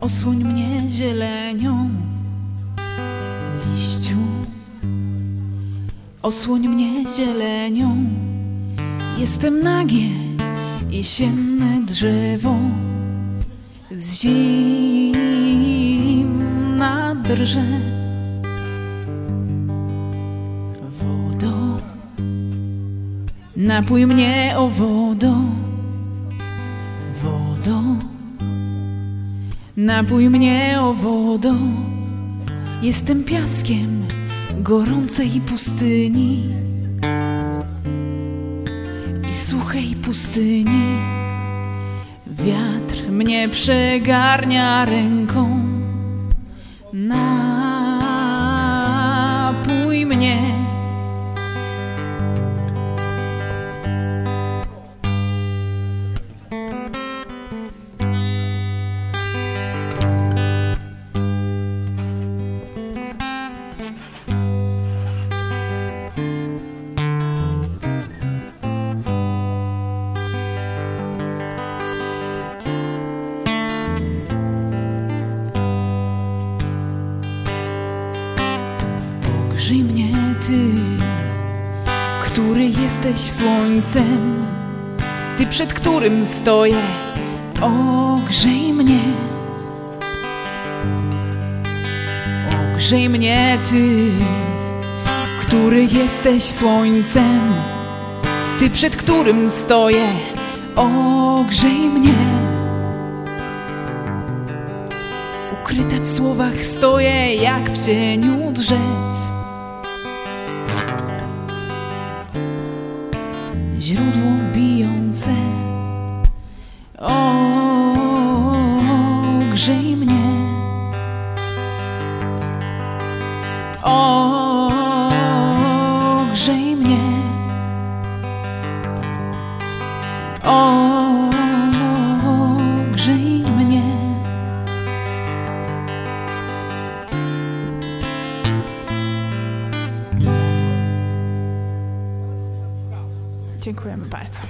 Osłoń mnie zielenią liściu. Osłoń mnie zielenią. Jestem nagie, jesienne drzewo. Z zimna drże. Wodo, napój mnie o wodo. Napój mnie o wodo. Jestem piaskiem gorącej pustyni i suchej pustyni. Wiatr mnie przegarnia ręką. Napój Ogrzej mnie Ty, który jesteś słońcem, Ty przed którym stoję. Ogrzej mnie. Ogrzej mnie Ty, który jesteś słońcem, Ty przed którym stoję. Ogrzej mnie. Ukryta w słowach stoję jak w cieniu drzew. Źródło bijące. Ogrzej mnie. Dziękujemy bardzo.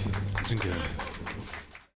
Dziękuję.